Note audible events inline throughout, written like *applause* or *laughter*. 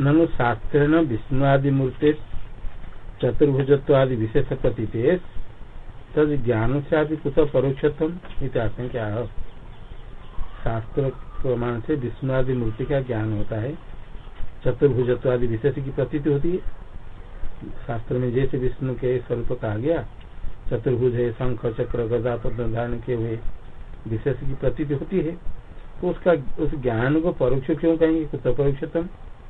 ननु शास्त्रेण विष्णु आदि मूर्ति चतुर्भुजत्व आदि विशेष प्रतीत तद ज्ञान से आदि परोक्षतम इतिहास क्या शास्त्र प्रमाण से विष्णु आदि मूर्ति का ज्ञान होता है। चतुर्भुजत्व आदि विशेष की प्रतीति होती है। शास्त्र में जैसे विष्णु के स्वरूप कहा गया, चतुर्भुज है, शंख, चक्र, गदा, पद्म धारण के हुए विशेष की प्रतीति होती है। तो उसका, उस ज्ञान को परोक्ष क्यों कहेंगे? कुछ परोक्षतम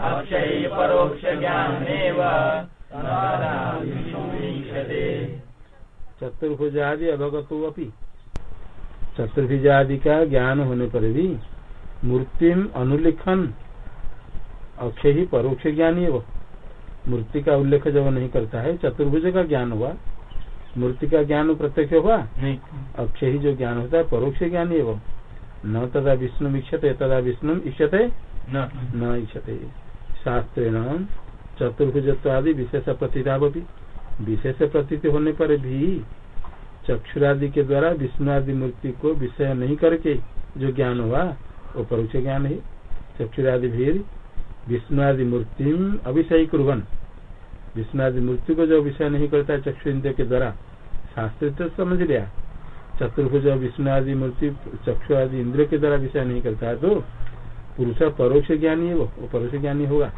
अक्षय परोक्ष चतुर्भुजादि अवगतो अपि चतुर्भुजादि का ज्ञान होने पर भी मूर्तिम अनुलिखन। अक्षय ही परोक्ष ज्ञानी है वो मूर्ति का उल्लेख जब नहीं करता है चतुर्भुज का ज्ञान हुआ। मूर्ति का ज्ञान प्रत्यक्ष हुआ? नहीं। अक्षय ही जो ज्ञान होता है परोक्ष ज्ञानी है वो न तदा विष्णु इच्छते तदा विष्णु इच्छते न। न इच्छते शास्त्रेण चतुर्भुजत्वादि विशेष प्रतीतावपी। विशेष प्रतीत होने पर भी चक्षुरादि के द्वारा विष्णु आदि मूर्ति को विषय नहीं करके जो ज्ञान हुआ, वो परोक्ष ज्ञान है। चक्षुरादि भी विष्णु आदि मूर्ति अभिषय कुरन विष्णु आदि मूर्ति को जो विषय नहीं करता चक्षु इंद्र के द्वारा, शास्त्र तो समझ लिया। चतुर्भुज विष्णु आदि मूर्ति चक्षु आदि इंद्र के द्वारा विषय नहीं करता है तो पुरुष परोक्ष ज्ञानी है वो वो परोक्ष ज्ञानी होगा।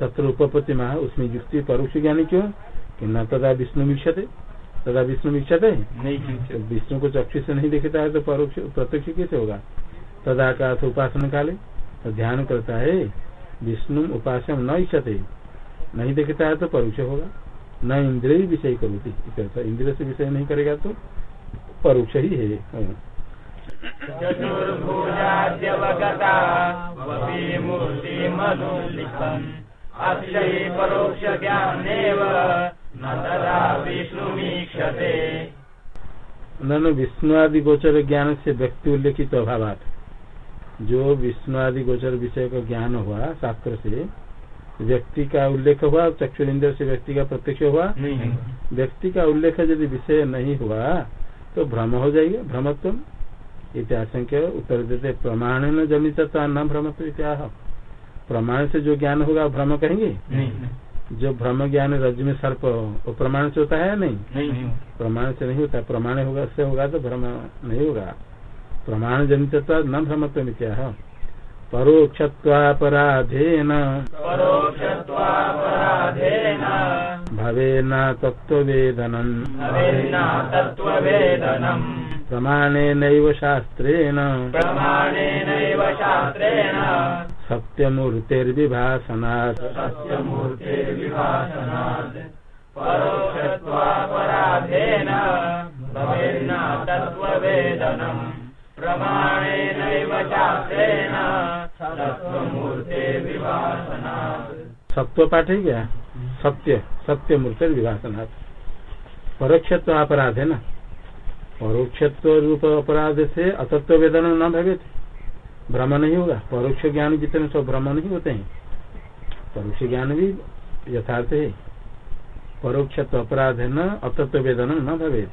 तत्र उपपत्ति महा उसमें युक्ति परोक्ष ज्ञानी क्यों? कि न तदा विष्णु मीक्षते तदा विष्णु मीक्षते नहीं तो विष्णु को चक्षु से नहीं देखता है तो परोक्ष प्रत्यक्ष कैसे होगा? तदा का अर्थ उपासना काले। तो ध्यान करता है विष्णु उपासना न इच्छते। नहीं देखता है तो परोक्ष होगा। न इंद्र ही विषय करोती। इंद्र से विषय नहीं करेगा तो परोक्ष है हाँ। चतुर्भुजाद्यवगता मूर्तिमनुलिखन् अक्षय परोक्ष ज्ञानेव न तदा विष्णुमीक्षते। नन विष्णु आदि गोचर ज्ञान से व्यक्ति उल्लेखित तो अभावात। जो विष्णु आदि गोचर विषय का ज्ञान हुआ शास्त्र से व्यक्ति का उल्लेख हुआ चक्षुरिंद्र से व्यक्ति का प्रत्यक्ष हुआ नहीं। व्यक्ति का उल्लेख यदि विषय नहीं हुआ तो भ्रम हो जाएगा भ्रमत्व इतिहास के उत्तर देते प्रमाण न जनित न भ्रम प्रमाण से जो ज्ञान होगा भ्रम कहेंगे? नहीं जो भ्रम ज्ञान रज में सर्प वो प्रमाण से होता है या नहीं? नहीं प्रमाण से नहीं होता। प्रमाण होगा से होगा तो भ्रम नहीं होगा। प्रमाण जनित न भ्रमत्व परोक्षत्वापराधेन। परोक्षत्वापराधेन। भवेन तत्त्ववेदनम्। भवेन्न तत्त्ववेदनम् प्रमाणेनैव शास्त्रेण। सत्यमूर्तिर्विभासनात्। सत्यमूर्तिर्विभासनात्। परोक्षत्वापराधेन भवेन्न तत्त्ववेदनम्। प्रमाणेनैव शास्त्रेण। सत्त्वमूर्तिर्विभासनात्। सत्व पाठ है क्या? सत्य सत्य मूर्ति विभासनाथ परोक्षत्व अपराध है ना? परोक्षत्व रूप अपराध से अतत्व वेदन न भवे भ्रम नहीं होगा। परोक्ष ज्ञान जितने सब भ्रम नहीं होते हैं। परोक्ष ज्ञान भी यथार्थ है। परोक्षत्व अपराध न अतत्व वेदन न भवे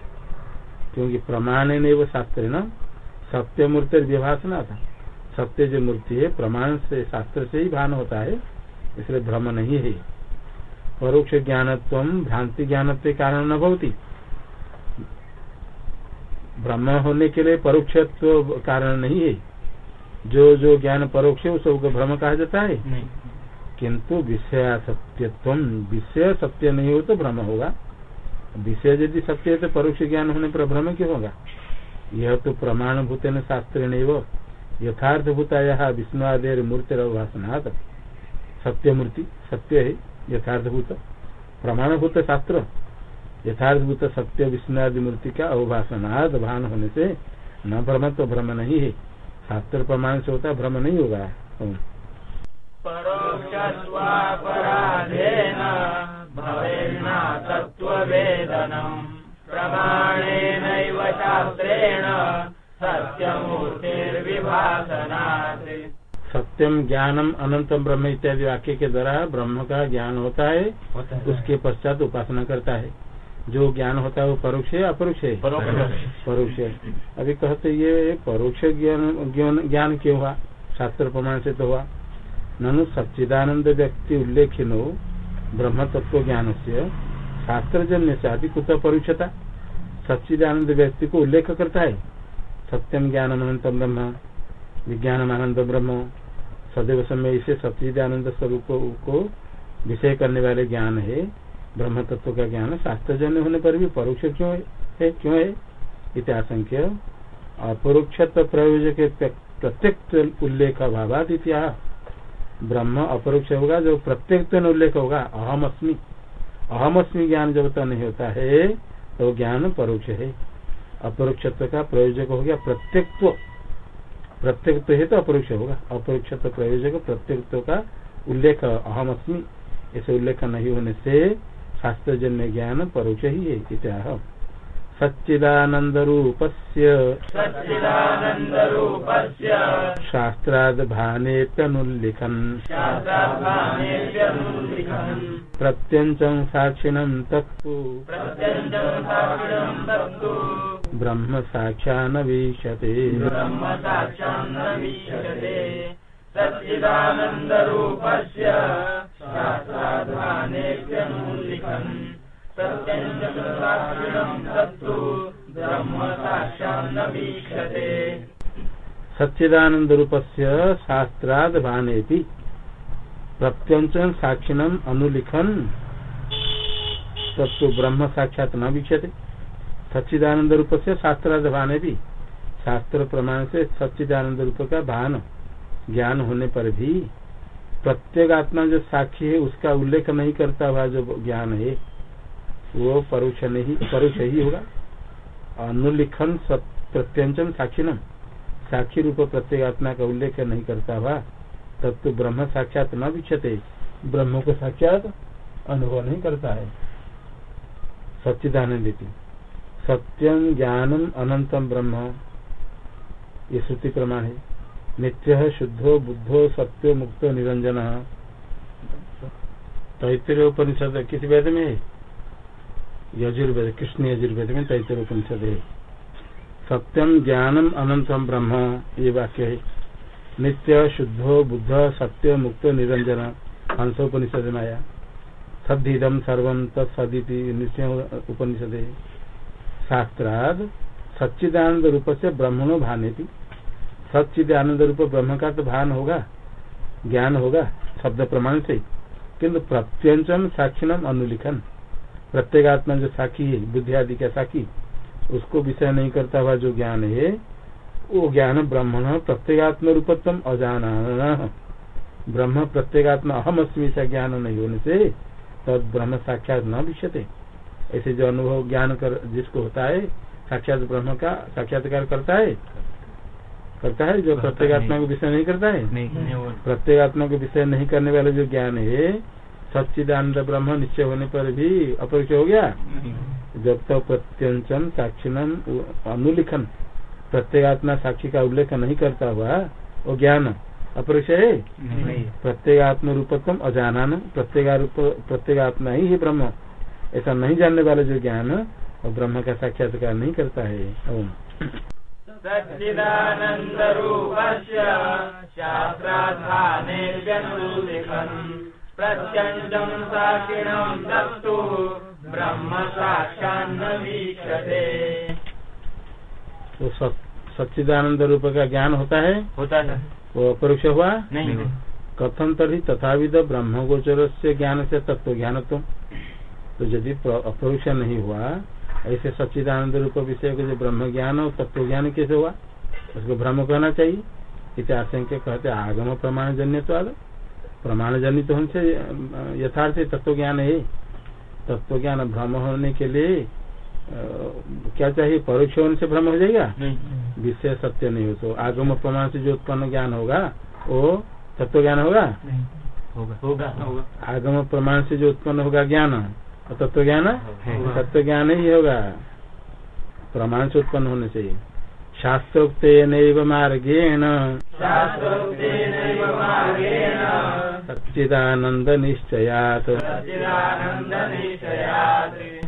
क्योंकि प्रमाण नहीं शास्त्र न सत्य मूर्ति विभाषणा था। सत्य जो मूर्ति है, प्रमाण से, शास्त्र से ही भान होता है, इसलिए भ्रम नहीं है। परोक्ष ज्ञानत्व भ्रांति ज्ञान कारण न भवती। ब्रह्म होने के लिए परोक्षत्व कारण नहीं है। जो जो ज्ञान परोक्ष है उसको भ्रम कहा जाता है। किंतु विषय सत्यत्व विषय सत्य नहीं हो तो भ्रम होगा। विषय यदि सत्य है तो परोक्ष ज्ञान होने पर भ्रम क्यों होगा? यह तो प्रमाण भूत न शास्त्र नहीं यथार्थ भूताया विष्णुआदेर मूर्ति भाषणात सत्य मूर्ति सत्य है यथार्थभूत। प्रमाणभूत शास्त्र। यथार्थभूत सत्य विष्णुआदि मूर्ति का अवभाषणाद भान होने से न भ्रम तो भ्रम नहीं है। शास्त्र प्रमाण से होता भ्रम नहीं होगा। सत्यम ज्ञानम अनंतम ब्रह्म इत्यादि वाक्य के द्वारा ब्रह्म का ज्ञान होता है, होता है। उसके पश्चात उपासना करता है। जो ज्ञान होता है वो परोक्ष है अपरोक्ष है? परोक्ष है। अभी कहते ये परोक्ष ज्ञान ज्ञान- क्यों हुआ? शास्त्र प्रमाण से तो हुआ। ननु सच्चिदानंद व्यक्ति उल्लेखिनो ब्रह्म तत्व ज्ञान से शास्त्र जन्य से आदि कुत परोक्षता। सच्चिदानंद व्यक्ति को उल्लेख करता है। सत्यम ज्ञान अनंतम ब्रह्म विज्ञान आनंद ब्रह्म सदैव समय इसे सच्चिदानंद स्वरूप को विषय करने वाले ज्ञान है। ब्रह्म तत्व का ज्ञान शास्त्रजन्य होने पर भी परोक्ष क्यों है, क्यों है? इत्याशंक्य अपरोक्ष प्रयोजक प्रत्यक्ष उल्लेख अभावात इतिहा ब्रह्म अपरोक्ष होगा जो प्रत्यक्ष उल्लेख होगा अहम अस्मि अहम अस्मि ज्ञान जब तक नहीं होता है तो ज्ञान परोक्ष है। अपरोक्ष का प्रयोजक हो गया प्रत्यक्त्व प्रत्यक्त्व है तो अपरोक्ष होगा। अपरोक्ष प्रयोजक प्रत्यक्त्व का उल्लेख अहम अस्मि ऐसे उल्लेख नहीं होने से शास्त्रजन्य ज्ञान परोक्ष ही है इत्याह सच्चिदानंद रूपस्य सच्चिदानन्दरूपस्य शास्त्राद भानेप्यनुल्लिखन् शास्त्राभानेभ्यनुलिखन् प्रत्यञ्चं साक्षिणं तत्तु। ब्रह्म साक्षान्न वीक्षते सच्चिदानन्दरूपस्य प्रत्यञ्चं साक्षिणं तत्तु ब्रह्म साक्षान्न वीक्षते सच्चिदानंद रूपस्य शास्त्राद प्रत्यञ्चं साक्षिणम् अनुलिखन् तत्तु ब्रह्म साक्षात न वीक्षते। सच्चिदानंद रूप से शास्त्राद भाने भी शास्त्र प्रमाण से सच्चिदानंद रूप का भान। ज्ञान होने पर भी प्रत्येक आत्मा जो साक्षी है, उसका उल्लेख नहीं करता हुआ जो ज्ञान है, वो परोक्ष नहीं, परोक्ष ही होगा। अनुलिखन प्रत्यंचम साक्षिणम। साक्षी रूप प्रत्येक आत्मा का उल्लेख नहीं करता हुआ तब तो ब्रह्म साक्षात न विक्षते। ब्रह्म को साक्षात अनुभव नहीं करता है। सच्चिदानंद सत्यम ज्ञानम अनंतम ब्रह्म। ये श्रुति प्रमाण है। नित्य शुद्धो बुद्धो सत्यो मुक्तो निरंजन तैतृय उपनिषद किस वेद में यजुर्वेद कृष्ण यजुर्वेद में तैतृय उपनिषद है सत्यम ज्ञानम अनंतम ब्रह्म, ये वाक्य। है नित्य शुद्धो बुद्ध सत्य मुक्त निरंजन हंसोपनिषद में आया सदिदम सर्वम तत्सदिति निश्चय उपनिषद। शास्त्राद सच्चिदानंद रूप से ब्रह्मणो भाने भी आनंद रूप ब्रह्म का तो भान होगा, ज्ञान होगा, शब्द प्रमाण से। किंतु प्रत्यंचम साक्षिणम अनुलिखन। प्रत्येगात्मा जो साखी है बुद्धि आदि का साखी, उसको विषय नहीं करता हुआ जो ज्ञान है, वो ज्ञान ब्रह्मण प्रत्येगात्म रूपत्म अजान ब्रह्म प्रत्येगात्मा अहम अस्मी से ज्ञान नहीं होने से तब ब्रह्म साक्षात न विषयते ऐसे जो अनुभव ज्ञान कर, जिसको होता है, साक्षात ब्रह्म का साक्षात्कार करता है करता है जो प्रत्येगात्मा को विषय नहीं करता है। प्रत्येगात्मा को विषय नहीं करने वाले जो ज्ञान है सच्चिदानंद ब्रह्म निश्चय होने पर भी अपरिचय हो गया। जब तक प्रत्यंचन साक्षिणम अनुलिखन। प्रत्येगात्मा साक्षी का उल्लेख नहीं करता हुआ वो ज्ञान अपरिचय है। प्रत्येगात्म रूपत्म अजानन। प्रत्येगारूप प्रत्येगात्मा ही है ब्रह्म। ऐसा नहीं जानने वाला जो ज्ञान और ब्रह्म का साक्षात्कार नहीं करता है। ओम। सच्चिदानन्दरूपस्य तत्तु ब्रह्म साक्षान्न वीक्षते तो सच्चिदानंद रूप का ज्ञान होता है? होता है। वो अपरोक्ष हुआ? नहीं। कथन तरी तथाविध ब्रह्म गोचर से ज्ञान से तत्व ज्ञान तो यदि प्र- अपरोक्ष नहीं हुआ ऐसे सच्चिदानंद रूप विषय को जो ब्रह्म ज्ञान और तत्व ज्ञान कैसे हुआ? उसको ब्रह्म कहना चाहिए। इतिहास के कहते आगम प्रमाण जन्य तो आग प्रमाण जनित होने से यथार्थ तत्व ज्ञान है। तत्व ज्ञान भ्रम होने के लिए अ, क्या चाहिए? परोक्ष होने से भ्रम हो जाएगा? विषय सत्य नहीं हो तो आगम प्रमाण से जो उत्पन्न ज्ञान होगा वो तत्व ज्ञान होगा? होगा होगा। होगा। आगम प्रमाण से जो उत्पन्न होगा ज्ञान तत्व ज्ञान तत्व ज्ञान ही होगा। प्रमाण से उत्पन्न होने से शास्त्रोक्त मार्गेण। सच्चिदानंद निश्चयात।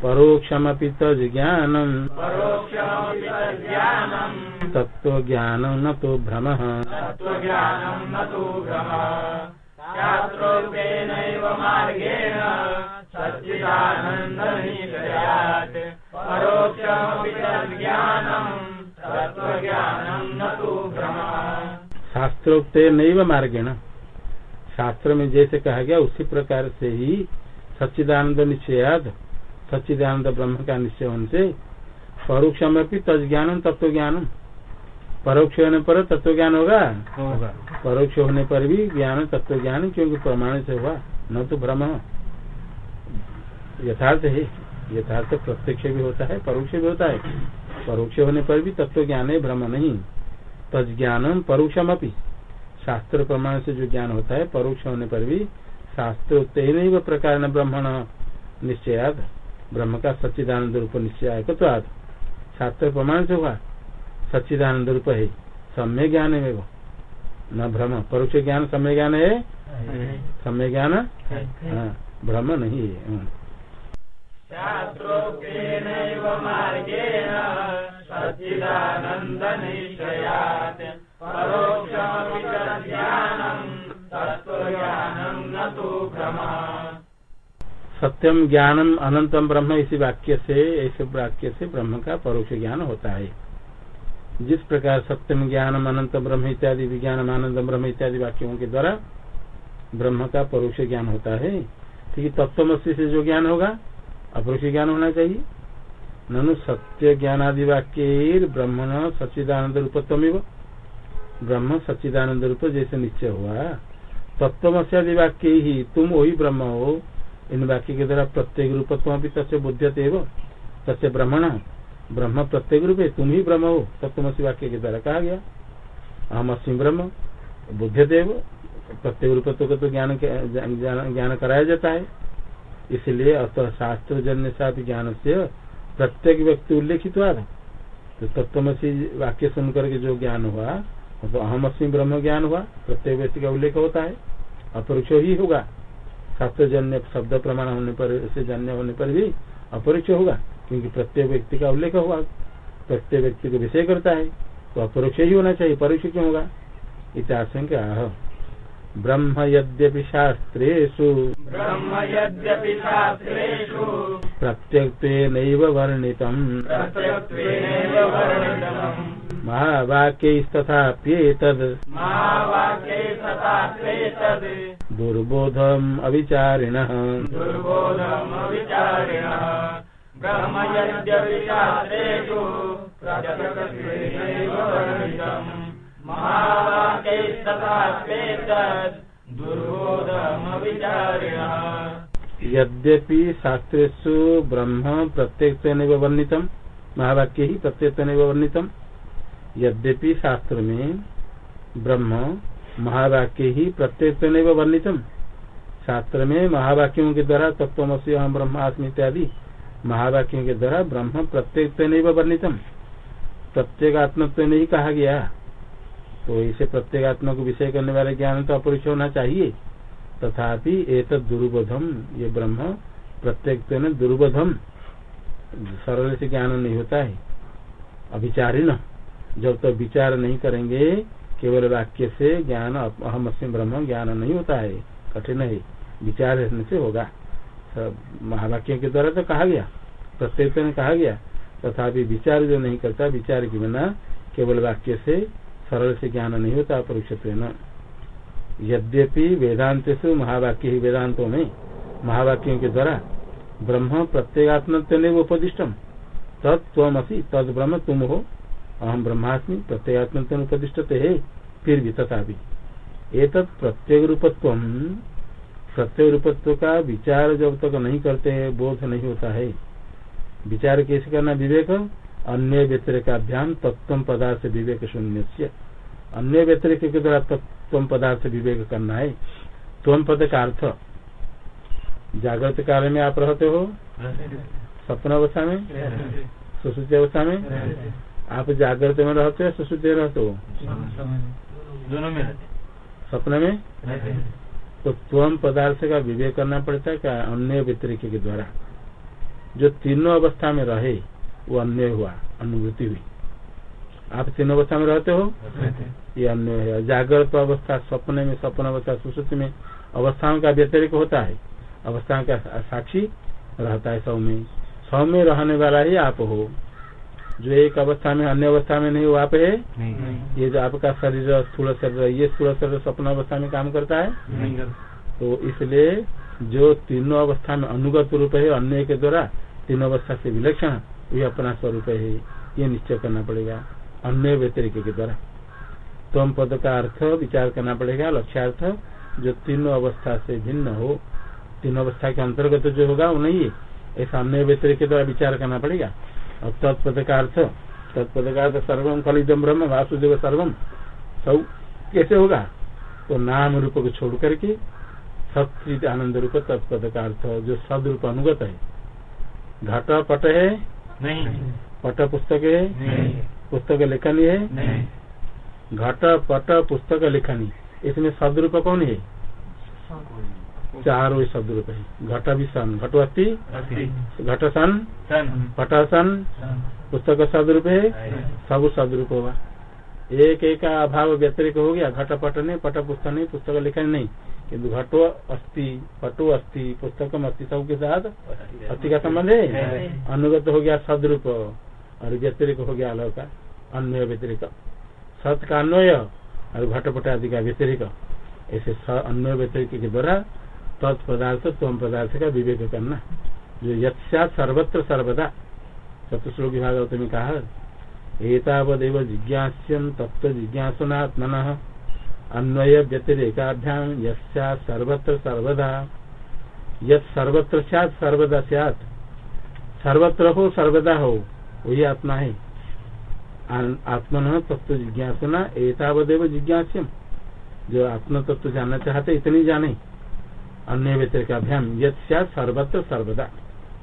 परोक्षमपि तज्ज्ञानम् परोक्षमपि तत्व ज्ञानं न तो भ्रम। न तु भ्रमः शास्त्रोक्तेनैव मार्गेण सच्चिदानन्दनिश्चयात् परोक्षमपि तज्ज्ञानम् तत्त्वज्ञानम् न तु भ्रमः शास्त्रोक्त नैव मार्गेण। शास्त्र में जैसे कहा गया उसी प्रकार से ही सच्चिदानंद निश्चयाद सच्चिदानंद ब्रह्म का निश्चय होने से परोक्षमपि तज्ज्ञानम तत्व ज्ञानम परोक्ष होने पर तत्व ज्ञान होगा? होगा। परोक्ष होने पर भी ज्ञान तत्व ज्ञान क्योंकि प्रमाण से हुआ न तो भ्रम यथार्थ है। यथार्थ प्रत्यक्ष भी होता है परोक्ष भी होता है। परोक्ष होने पर भी तत्व ज्ञान है भ्रम नहीं। तज्ज्ञानम परोक्षम अपनी शास्त्र प्रमाण से जो ज्ञान होता है परोक्ष होने पर भी शास्त्र तेन प्रकार ब्रह्मण निश्चयाद ब्रह्म का सच्चिदानंद रूप निश्चय शास्त्र प्रमाण से हुआ सच्चिदानंद रूप है सम्य ज्ञान है वो न भ्रम परोक्ष ज्ञान सम्य ज्ञान है? सम्य ज्ञान? हाँ, भ्रम नहीं है। मार्गेण सत्यम ज्ञानम अनंतम ब्रह्म। इसी वाक्य से ऐसे वाक्य से ब्रह्म का परोक्ष ज्ञान होता है। जिस प्रकार सत्यम ज्ञानम अनंत ब्रह्म इत्यादि विज्ञान आनंद ब्रह्म इत्यादि वाक्यों के द्वारा ब्रह्म का परोक्ष ज्ञान होता है, ठीक तत्वमसी से जो ज्ञान होगा अपरोक्ष ज्ञान होना चाहिए। ननु सत्य ज्ञान आदि वाक्य ब्रह्मण सच्चिदानंद रूपत्व ब्रह्म सच्चिदानंद रूप जैसे निश्चय हुआ। तत्वमसी आदि वाक्य ही तुम वही ब्रह्म हो। इन वाक्य के द्वारा प्रत्येक रूपत्व भी तस्य बुद्धते एवं तस्य ब्रह्मण, ब्रह्म प्रत्येक रूप है तुम ही ब्रह्म हो। तत्वमसी वाक्य के द्वारा कहा गया। अहम अस्म ब्रह्म बुद्धते एवं प्रत्येक रूपत्व का तो ज्ञान ज्ञान कराया जाता है। इसलिए अतः शास्त्र जन्य साथ ज्ञान से प्रत्येक व्यक्ति उल्लेखित हुआ तो तत्वमसी वाक्य सुन करके जो ज्ञान हुआ तो अहम अस्मी ब्रह्म ज्ञान हुआ, प्रत्येक व्यक्ति का उल्लेख होता है। अपरोक्ष ही होगा। शास्त्र जन्य शब्द प्रमाण होने पर, से जन्य होने पर भी अपरोक्ष होगा, क्योंकि प्रत्येक व्यक्ति का उल्लेख हुआ। प्रत्येक व्यक्ति को विषय करता है तो अपरोक्ष ही होना चाहिए, परोक्ष क्यों होगा? इतिहासंख्या ब्रह्म यद्यपि शास्त्रेषु। ब्रह्म यद्यपि शास्त्रेषु। प्रत्यक्तेनैव वर्णितम्। महावाक्यैस्तथाप्येतद्। महावाक्ये दुर्बोधम् अविचारिणः। ब्रह्म यद्यपि शास्त्रेषु। यद्यपि शास्त्रेषु ब्रह्म प्रत्यक्तेन वर्णितम महावाक्य ही प्रत्यक्तेन वर्णितम यद्यपि शास्त्र में ब्रह्म महावाक्य ही प्रत्यक्तेन वर्णित शास्त्र में महावाक्यों के द्वारा तत्वमसी हम ब्रह्मास्मि इत्यादि महावाक्यों के द्वारा ब्रह्म प्रत्येक वर्णितम प्रत्येगात्मत्व नहीं कहा गया तो इसे प्रत्येगात्मा को विषय करने वाले ज्ञान तो अपरिचय होना चाहिए। तथापि एक दुर्बोधम ये ब्रह्म प्रत्येक दुर्बोधम सरल से ज्ञान नहीं होता है। अभिचारिण जब तक विचार नहीं करेंगे, केवल वाक्य से ज्ञान अहम ब्रह्म ज्ञान नहीं होता है। कठिन है। विचार रहने से होगा। सब महावाक्य के द्वारा तो कहा गया। प्रत्येक कहा गया। तथापि विचार जो नहीं करता, विचार के बिना केवल वाक्य से सरल से ज्ञान नहीं होता परोक्ष यद्यपि वेदांत से महावाक्य ही वेदांतों में, महावाक्यों के द्वारा ब्रह्म प्रत्येगात्म उपदिष्टम। तत्वसी तद ब्रह्म तुम हो। अहम ब्रह्मास्मि प्रत्येगात्म उपदिष्ट है, फिर भी तथा एक प्रत्येक रूपत्व प्रत्येक रूपत्व का विचार जब तक नहीं करते, बोध नहीं होता है। विचार कैसे करना विवेक? अन्य व्यतिरिकाभ्याम तत्व पदार्थ विवेक शून्य अन्य व्यतिरिक के द्वारा तत्व पदार्थ विवेक करना है। त्वम पद का अर्थ जागृत काल में आप रहते हो सपन अवस्था में सुश्रुति अवस्था में आप जागृत में रहते हो सुश्रुति रहते हो? दोनों में। सपने में? तो त्वम पदार्थ का विवेक करना पड़ता है क्या अन्य व्यतिरिक के द्वारा। जो तीनों अवस्था में रहे वो अन्य हुआ अनुभूति हुई। आप तीन अवस्था में रहते हो? ये अन्य है। जागृत अवस्था सपने में सपन अवस्था सुश्रुति में अवस्थाओं का व्यतिरिक होता है। अवस्थाओं का साक्षी रहता है सौ में सौ में रहने वाला ही आप हो। जो एक अवस्था में अन्य अवस्था में नहीं वो आप है? ये जो आपका शरीर स्थूल शरीर ये स्थूल शरीर सपन अवस्था में काम करता है? तो इसलिए जो तीनों अवस्था में अनुगत रूप है अन्य के द्वारा तीनों अवस्था से विलक्षण ये अपना स्वरूप है, ये निश्चय करना पड़ेगा। अन्य व्यतिरिक के द्वारा। तम पद का अर्थ, विचार करना पड़ेगा, लक्ष्यार्थ, जो तीनों अवस्था से भिन्न हो। तीनों अवस्था के अंतर्गत जो होगा, वो नहीं है। ऐसा अन्य व्यतिरिक द्वारा विचार करना पड़ेगा। और तत्पद का अर्थ, तत्पद का अर्थ सर्वम खलिदम ब्रह्म, वासुदेव सर्वम सब कैसे होगा? तो नाम रूप को छोड़ करके सचित आनंद रूप तत्पद का अर्थ, जो सद रूप अनुगत है। घट पट है नहीं। पट पुस्तक है पुस्तक लेखनी है? घट पट पुस्तक लेखनी। इसमें शब्द रूप कौन है? चारों शब्द रूप है। घट भी सन। घटवस्ती घट सन? पट सन? पुस्तक शब्द रूप है सब शब्द रूप होगा। एक एक का अभाव व्यतिरिक हो गया। घट पट नहीं पट पुस्तक नहीं पुस्तक लेखन नहीं। किन्तु घटो अस्थि पटो अस्थि पुस्तकम अस्थि सबके साथ अस्थि का संबंध है? अनुगत हो गया शब्द रूप और व्यतिरिक हो गया अलग का अन्य व्यतिरिक। सत का अन्वय और घटपट आदि का व्यतिरिक। ऐसे अन्य व्यतिरिक के द्वारा तत्पदार्थ तम पदार्थ का विवेक करना। जो यक्षा सर्वत्र सर्वदा। चतुश्लोक भागवत में कहा एतावदेव जिज्ञास्यम तत्व जिज्ञासुनात्मन अन्वय व्यतिरेकाभ्याम सर्वत्र सर्वदा। यत सर्वत्र सात सर्वदा सात सर्वत्र हो, सर्वदा हो, वही आत्मा है। आत्मन तत्व जिज्ञासुना एतावदेव जिज्ञास्यम। जो आत्म तत्व जानना चाहते, इतनी जाने। अन्य व्यतिरिक अभ्याम यद सर्वत्र सर्वदा।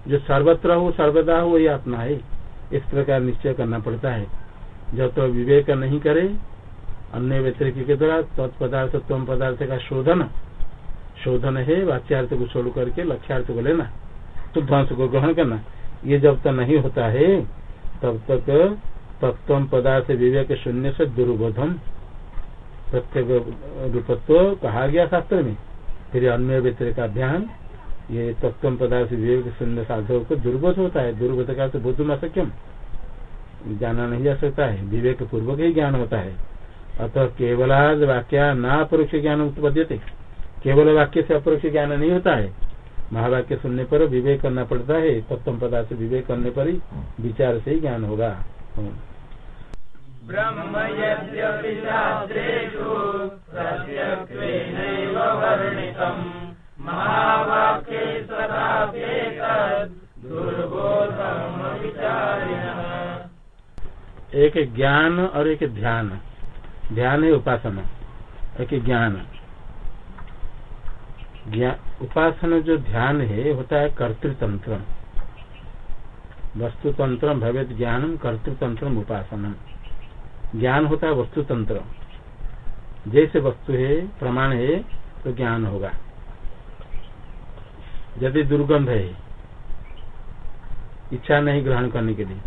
जो सर्वत्र हो, सर्वदा हो, वही आत्मा है। इस प्रकार निश्चय करना पड़ता है। जब तो विवेक नहीं करे अन्य व्यतिरिक के द्वारा तत्पदार्थ तम पदार्थ का शोधन शोधन है, वाच्यार्थ को छोड़ करके लक्ष्यार्थ को लेना तो ध्वंस को ग्रहण करना, ये जब तक नहीं होता है, तब तक तत्व पदार्थ विवेक शून्य से दुर्बोधम। प्रत्येक रूपत्व कहा गया शास्त्र में। फिर अन्य व्यतिरिक अभियान, ये तत्व पदार्थ विवेक शून्य साधक को दुर्बोध होता है, दुर्बोध का बुद्धम असक्यम जाना नहीं जा सकता है, विवेक पूर्वक ही ज्ञान होता है। अतः केवलाद वाक्य न अपरोक्ष ज्ञान उत्पद्यते। केवल वाक्य से अपरोक्ष ज्ञान नहीं होता है। महावाक्य सुनने पर विवेक करना पड़ता है। तत्व पदार्थ विवेक करने पर ही विचार से ही ज्ञान होगा। विचारिणः एक ज्ञान और एक ध्यान। ध्यान है, उपासना। एक ज्ञान। उपासना जो ध्यान है, होता है कर्तृतंत्र। वस्तुतंत्र भवेद ज्ञानम, कर्तृतंत्र उपासना। ज्ञान होता है वस्तुतंत्र। जैसे वस्तु है, प्रमाण है तो ज्ञान होगा। यदि दुर्गंध है, इच्छा नहीं ग्रहण करने के लिए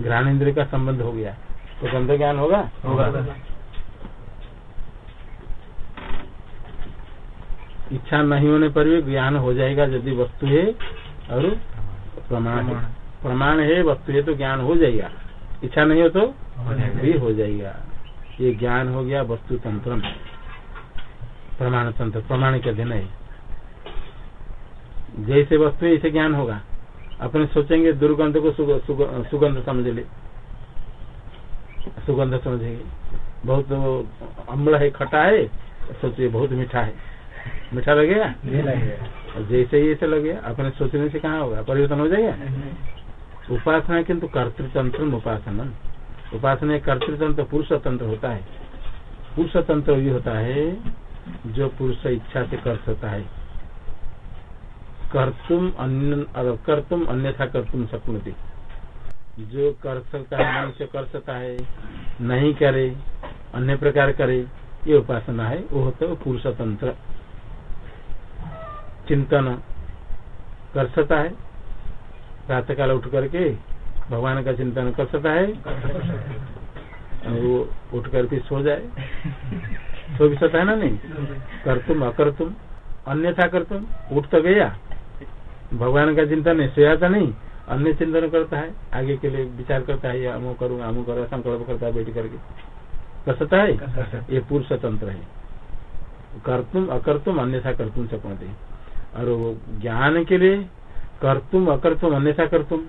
ग्रहण इंद्र का संबंध हो गया तो गंध ज्ञान होगा? होगा। इच्छा नहीं होने पर भी ज्ञान हो जाएगा यदि वस्तु है और प्रमाण प्रमाण। है वस्तु है तो ज्ञान हो जाएगा। इच्छा नहीं हो तो भी हो जाएगा। ये ज्ञान हो गया वस्तु तंत्र प्रमाण तंत्र प्रमाण के अधीन है। जैसे वस्तु है ऐसे ज्ञान होगा। अपने सोचेंगे दुर्गंध को सुगंध समझ ले। सुगंध समझेंगे। बहुत अम्ल है खटा है सोचिए बहुत मीठा है। मीठा लगेगा जैसे ही ऐसे लगे अपने सोचने से कहाँ होगा परिवर्तन हो जाएगा? उपासना किन्तु कर्तृतंत्र उपासना उपासना कर्तृतंत्र पुरुष तंत्र होता है। पुरुष तंत्र भी होता है जो पुरुष इच्छा से कर सकता है। कर्तुम अन्य कर्तुम अन्यथा कर्तुम शक्नोति। जो कर सकता है मनुष्य कर सकता है नहीं करे अन्य प्रकार करे ये उपासना है वो तो पुरुष तंत्र चिंतन कर सकता है। प्रातः काल उठ करके भगवान का चिंतन कर सकता है। वो उठ कर फिर सो जाए। सो भी सकता है ना नहीं? कर तुम अकर तुम अन्यथा कर तुम उठ तो गया। भगवान का चिंतन नहीं सोया था नहीं अन्य चिंतन करता है आगे के लिए विचार करता है अमु करूँ अमु करो संकल्प करता है बैठ करके। कर सकता है? ये पुरुष तंत्र है। कर्तुम अकर्तुम अन्यथा कर्तुम सकते और वो ज्ञान के लिए कर्तुम अकर्तुम अन्यथा कर्तुम।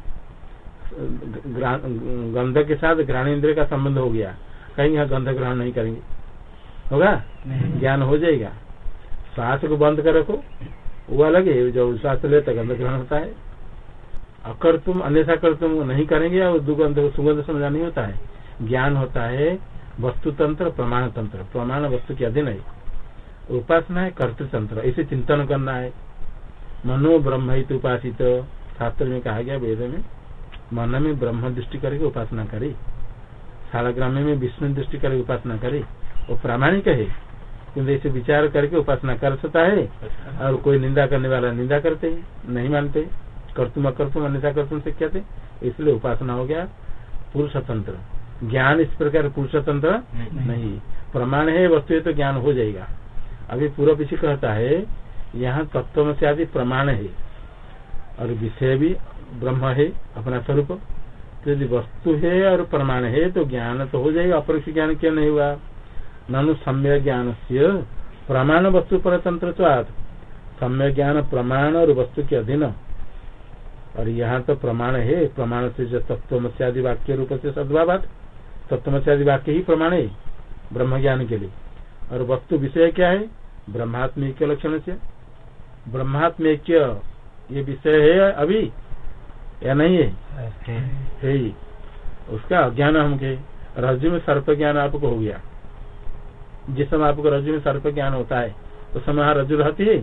गंध के साथ ग्रहण इंद्र का संबंध हो गया। कहीं यहाँ गंध ग्रहण नहीं करेंगे। होगा? ज्ञान हो जाएगा। श्वास को बंद कर रखो। वो अलग है। जो श्वास लेता गंध ग्रहण होता है। अकर तुम अन्यथा कर तुम नहीं करेंगे और दुगंध सुगंध समझा नहीं होता है। ज्ञान होता है वस्तु तंत्र प्रमाण तंत्र प्रमाण वस्तु के अधीन है। उपासना है कर्तृतंत्र। इसे चिंतन करना है। मनो ब्रह्म उपासित। शास्त्र में कहा गया वेद में मन में ब्रह्म दृष्टि करके उपासना करे। सालग्राम में विष्णु दृष्टि करके उपासना करे। वो प्रामाणिक है किन्तु इसे विचार करके उपासना कर सकता है और कोई निंदा करने वाला निंदा करते हैं नहीं मानते। कर्तुम अकर्तुम अन्यथा कर्तुम से कहते। इसलिए उपासना हो गया पुरुष तंत्र ज्ञान इस प्रकार पुरुष तंत्र नहीं। प्रमाण है वस्तु तो ज्ञान हो जाएगा। अभी पूर्व पीछे कहता है यहाँ तत्व से आदि प्रमाण है। और विषय भी ब्रह्म है, अपना स्वरूप। तो यदि वस्तु है और प्रमाण है तो ज्ञान तो हो जाएगा, अपरोक्ष ज्ञान क्यों नहीं हुआ? ननु सम्य ज्ञान से प्रमाण वस्तु पर तंत्र सम्य ज्ञान प्रमाण और वस्तु के अधीन। और यहाँ तो प्रमाण है, प्रमाण से जो तत्व आदि वाक्य रूप से सद्भाव तत्व आदि वाक्य ही प्रमाण है, ब्रह्म ज्ञान के लिए। और वस्तु विषय क्या है? ब्रह्मात्मिक लक्षण से। ब्रह्मात्मिक ये विषय है अभी या नहीं है? है। ही उसका अज्ञान हम के रज्जु में सर्प ज्ञान आपको हो गया। जिस समय आपको रज्जु में सर्प ज्ञान होता है उस समय रज्जु रहती है?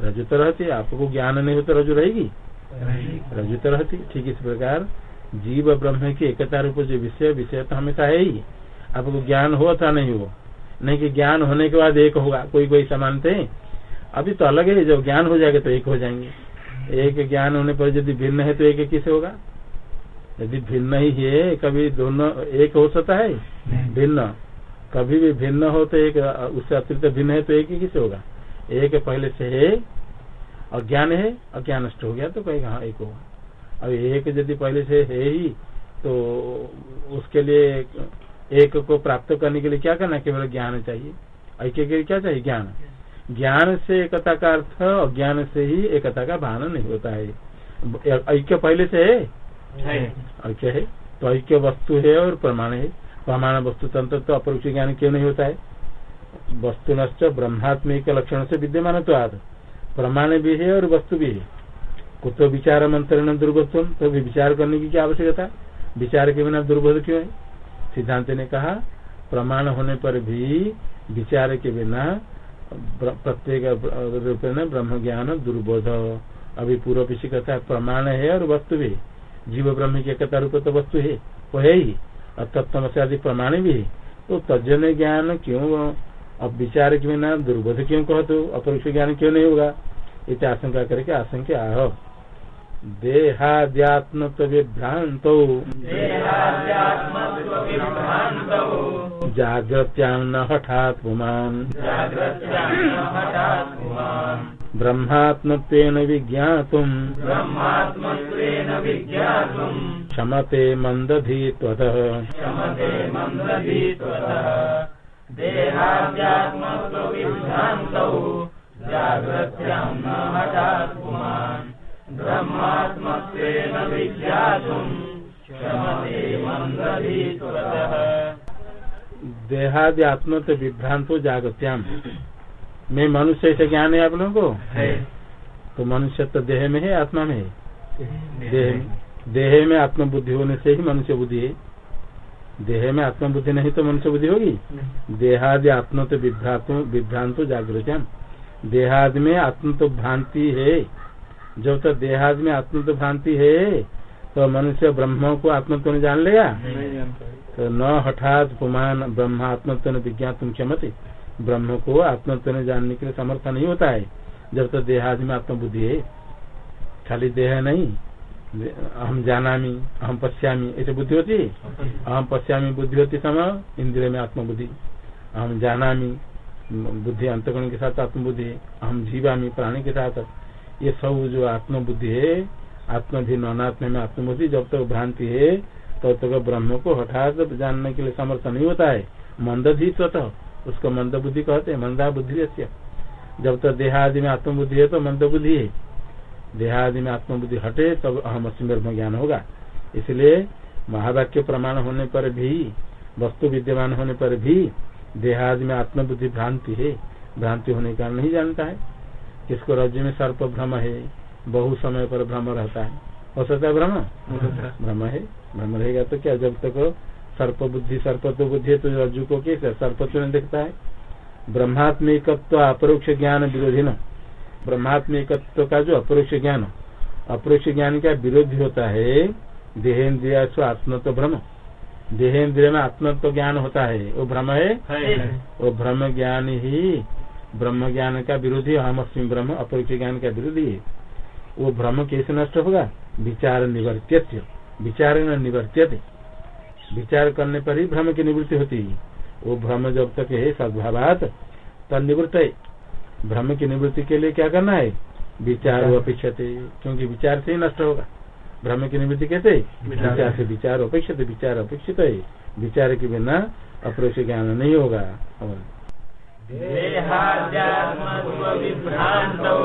रज्जु तो रहती है आपको ज्ञान नहीं हो तो रज्जु रहेगी? रज्जु तो रहती ठीक इस प्रकार जीव ब्रह्म की एकता रूप जो विषय विषय तो हमेशा है ही। आपको ज्ञान हो अथवा नहीं हो। नहीं कि ज्ञान होने के बाद एक होगा कोई कोई समानते अभी तो अलग है जब ज्ञान हो जाएगा तो एक हो जाएँगे। एक ज्ञान होने पर यदि भिन्न है तो एक किस होगा? यदि भिन्न ही है कभी दोनों एक हो सकता है? भिन्न। कभी भी भिन्न हो तो एक उससे अतिरिक्त भिन्न है तो एक ही किसे होगा? एक पहले से है अज्ञान है अज्ञान नष्ट हो गया तो कहेगा हाँ एक होगा। अब एक यदि पहले से है ही तो उसके लिए एक को प्राप्त करने के लिए क्या करना केवल ज्ञान चाहिए। ऐक्य के लिए क्या चाहिए? ज्ञान। ज्ञान से एकता का अर्थ अज्ञान से ही एकता का भान नहीं होता है। ऐक्य पहले से है? ऐक्य है। तो ऐक्य वस्तु है और प्रमाण है। प्रमाण वस्तु तंत्र तो अपरोक्ष ज्ञान क्यों नहीं होता है? वस्तु नष्ट ब्रह्मात्मिक लक्षण से विद्यमान तो आद। प्रमाण भी है और वस्तु भी है। कुछ विचार मंत्रण दुर्बोध तो भी विचार करने की क्या आवश्यकता? विचार के बिना दुर्बोध क्यों है? सिद्धांत ने कहा प्रमाण होने पर भी विचार के बिना प्रत्येक रूप में ब्रह्म ज्ञान दुर्बोध। अभी पूर्व किसी कथा है प्रमाण है और वस्तु भी। जीव ब्रह्म की एकता रूप तो वस्तु है, वो है ही। और से आदि प्रमाण भी है। तो तजन ज्ञान क्यों, अब विचार के बिना दुर्बोध क्यों कहते? तो अपरोक्ष ज्ञान क्यों नहीं होगा? इतना आशंका करके आशंका आह। देहाद्यात्म विभ्रांत जाग्रत्यान्न हठात् पुमान् ब्रह्मात्मत्वेन विज्ञातुम्। क्षमते हठात् पुमान् देहादि आत्म तो विभ्रांतो जागत्याम। मैं मनुष्य से ज्ञान है आप लोगों को? है। तो मनुष्य तो देह में है आत्मा में है? देह देह में। आत्म बुद्धि होने से ही मनुष्य बुद्धि है। देह में आत्म बुद्धि नहीं तो मनुष्य बुद्धि होगी? देहादि आत्म तो विभ्रांत विभ्रांतो जागृत्याम देहादि में आत्म तो भ्रांति है। जब तक देहादि में आत्म तो भ्रांति है तो मनुष्य ब्रह्म को आत्मत्व ने जान लेगा? नहीं जानता तो न हठात पुमान ब्रह्म आत्मत्व विज्ञान क्षमते। ब्रह्म को आत्मत्व ने जानने के लिए समर्थ नहीं होता है। जब तक देहादि में आत्मबुद्धि है खाली देह नहीं हम जानामी हम पश्यामी ऐसे बुद्धि होती है? अहम पश्यामी बुद्धि होती समय इंद्रिय में आत्मबुद्धि। हम जानामी बुद्धि अंतगुण के साथ आत्मबुद्धि हम जीवामी प्राणी के साथ ये सब जो आत्मबुद्धि है, आत्मधीन अनात्म में आत्मबुद्धि जब तक भ्रांति है, तब तक ब्रह्म को हठात जानने के लिए समर्थ नहीं होता है। मंदधी स्वतः, उसको मंद बुद्धि कहते हैं मंदा बुद्धि जब तक देहादि में आत्मबुद्धि है तो मंद बुद्धि है। देहादि में आत्मबुद्धि हटे, तब अहम अस्म ब्रह्म ज्ञान होगा। इसलिए महावाक्य प्रमाण होने पर भी, वस्तु विद्यमान होने पर भी, देहादि में आत्मबुद्धि भ्रांति है। भ्रांति होने का नहीं जानता है। किसको राज्य में सर्प भ्रम है बहु समय पर भ्रम रहता है। हो सकता है भ्रम? भ्रम है भ्रम रहेगा तो क्या? जब तक सर्प बुद्धि सर्पत्व बुद्धि है तो रज्जु को कैसे? सर्पत्व नहीं देखता है। ब्रह्मात्मिकत्व अपरोक्ष ज्ञान विरोधी न। ब्रह्मात्मिकत्व का जो अपरोक्ष ज्ञान अपरोक्ष ज्ञान का विरोधी होता है। देहेन्द्रिया स्व आत्मत्व भ्रम। देहेन्द्रिय में आत्मत्व ज्ञान होता है। वो भ्रम है। वो भ्रम ज्ञान ही ब्रह्म ज्ञान का विरोधी हम अस्मी ब्रह्म अपरोक्ष ज्ञान का विरोधी है। वो भ्रम कैसे नष्ट होगा? विचार निवर्त्य विचार न निवर्त्यते। विचार करने पर ही भ्रम की निवृत्ति होती है। वो भ्रम जब तक है सद्भावात तब निवृत्त है। भ्रम की निवृत्ति के लिए क्या करना है? विचार अपेक्षते क्योंकि विचार से ही नष्ट होगा। भ्रम की निवृत्ति कैसे विचार। से विचार अपेक्षित विचार अपेक्षित है। विचार के बिना अप्रोक्ष ज्ञान नहीं होगा। और देहाद्यात्मत्वविभ्रान्तौ।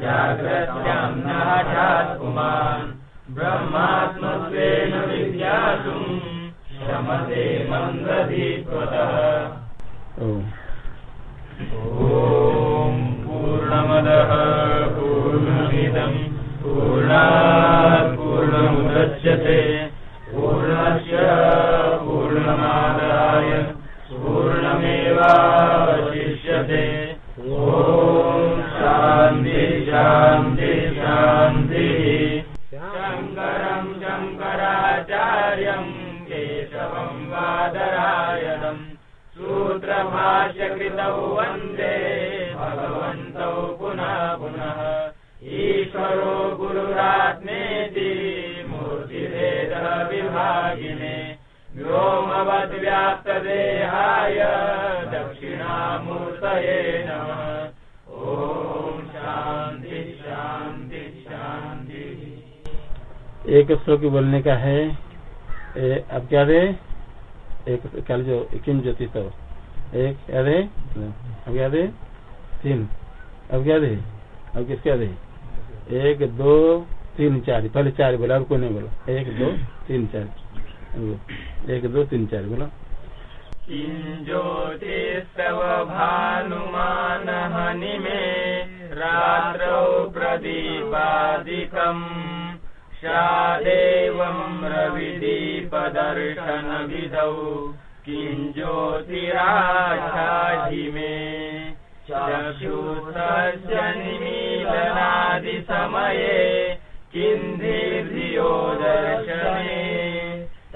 जाग्रत्यां न हठात् पुमान् ब्रह्मात्मत्वेन विज्ञातुम् क्षमते मन्दधीत्वतः। ॐ पूर्णमदः पूर्णमिदम् पूर्णात् पूर्णमुदच्यते पूर्णस्य पूर्णमादाय श्लोक बोलने का है। ए, अब क्या दे एक कल जो किम ज्योति तो? एक क्या दे अब क्या दे तीन। अब क्या दे अब किसका दे एक दो तीन चार। पहले चार बोला अब कोई नहीं बोला। एक दो तीन चार। एक दो तीन चार। बोला। किञ्ज्योतिस्तव भानुमानहनि मे रात्रौ प्रदीपादिकम्। स्यादेवम् रविदीपदर्शनविधौ किञ्ज्योतिराशाहि मे। चक्षुषस्य निमीलनादिसमये किन्धिर्धियो दर्शने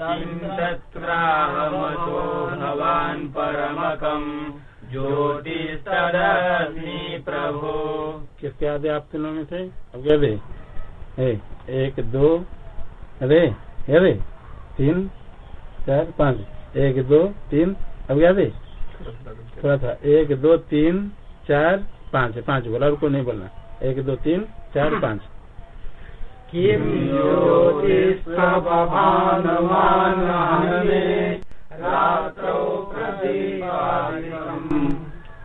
किं तत्राहमतो भवान् परमकम् ज्योतिस्तदस्मि प्रभो। किसके आदे आप तीनों में से अब क्या ए, एक दो अरे अरे तीन चार पाँच। एक दो तीन अब क्या दे थोड़ा था एक दो तीन चार पाँच। पाँच बोला और को नहीं बोलना। एक दो तीन चार पाँच। किं ज्योतिस्तवभानुमानहने रात्रौ प्रदीपादिकम्।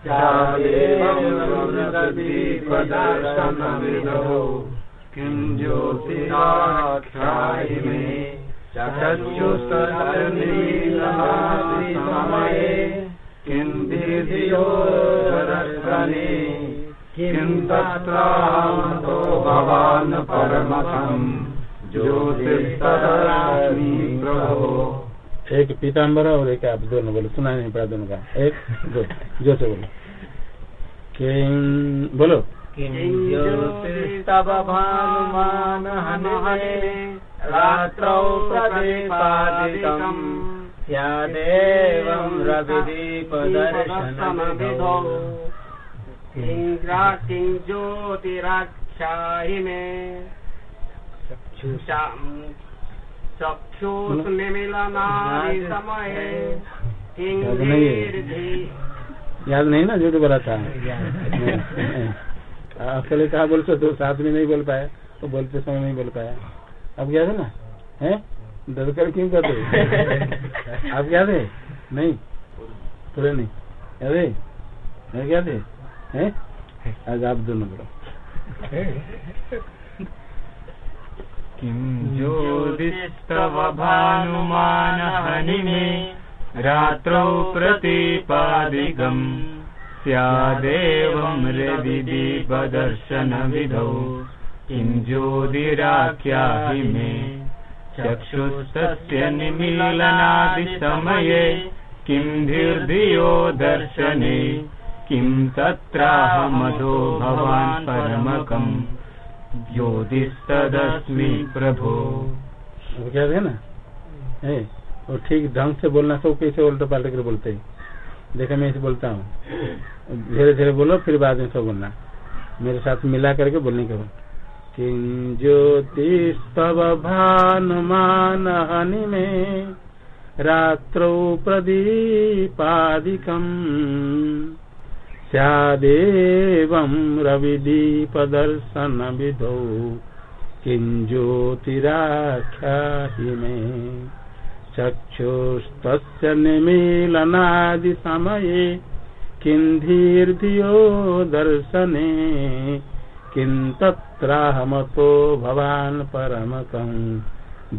चादेवदीपदर्शनविधौ किं ज्योतिराख्यायि मे ज्योतिस्तदस्मि प्रभो। एक पीताम्बर और एक आप दोनों बोलो सुना नहीं पड़ा दोनों का। एक, दो जो से बोलो। किं, बोलो। तव भानुमान हनुमने रात्रौ प्रतिपादितम् स्यादेवं रविदीपदर्शनविधौ किङ्ग्रा किं ज्योतिराख्याहि मे। चक्षुष्निमिलनादिसमये किङ्गीर्धि याद नहीं ना झूठ बोला था। अकेले कहा बोल सकते साथ में नहीं बोल पाया। तो बोलते समय नहीं बोल पाया। अब क्या है ना? *laughs* है? डर कर क्यों करते आप क्या थे नहीं? पूरे नहीं। याद है? है याद है? आज आप दोनों बोलो। किं ज्योतिस्तव भानुमानहनिमे रात्रौ प्रतिपादिकम् स्यादेवं रविदीपदर्शनविधौ किं ज्योतिराख्याहि मे। चक्षुस्तस्य निमीलनादिसमये किं धीर्धियो दर्शने। किं तत्राहमधो भवान् परमकम् ज्योतिस्तदस्मि प्रभो। क्या ना? ठीक ढंग से बोलना सब कैसे उल्टा पलट कर बोलते हैं? देखा, मैं ऐसे बोलता हूँ। धीरे धीरे बोलो, फिर बाद में सब बोलना। मेरे साथ मिला करके बोलने के बाद। किं ज्योतिस्तव में, रात्रौ प्रदीपादिकम्। स्यादेवं रविदीपदर्शनविधौ। किं ज्योतिराख्याहि मे। चक्षुस्तस्य निमीलनादिसमये किं धीर्धियो दर्शने किं तत्राहमतो भवान् परमकम्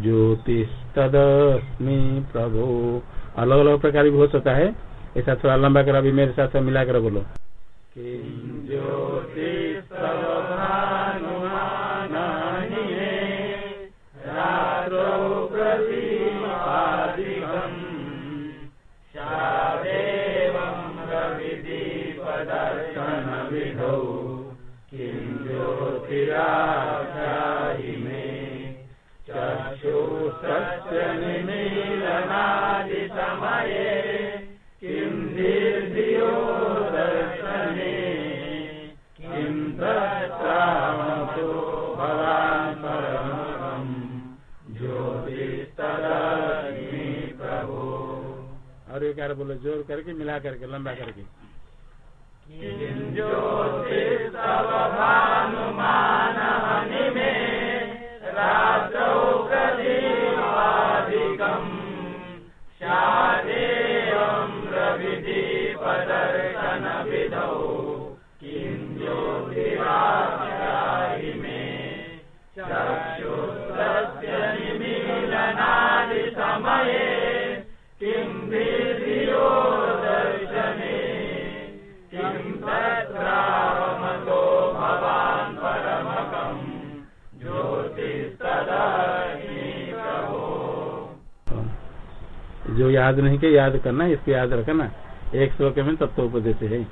ज्योतिस्तदस्मि प्रभो। अलग अलग प्रकार भी हो सकता है। ऐसा थोड़ा लंबा कर अभी मेरे साथ मिला कर बोलो ज्योतिस्तवभानुमानानि करके करके लंबा करके। जो याद नहीं के याद करना, इसको याद रखना। एक श्लोक में तत्व उपदेश है।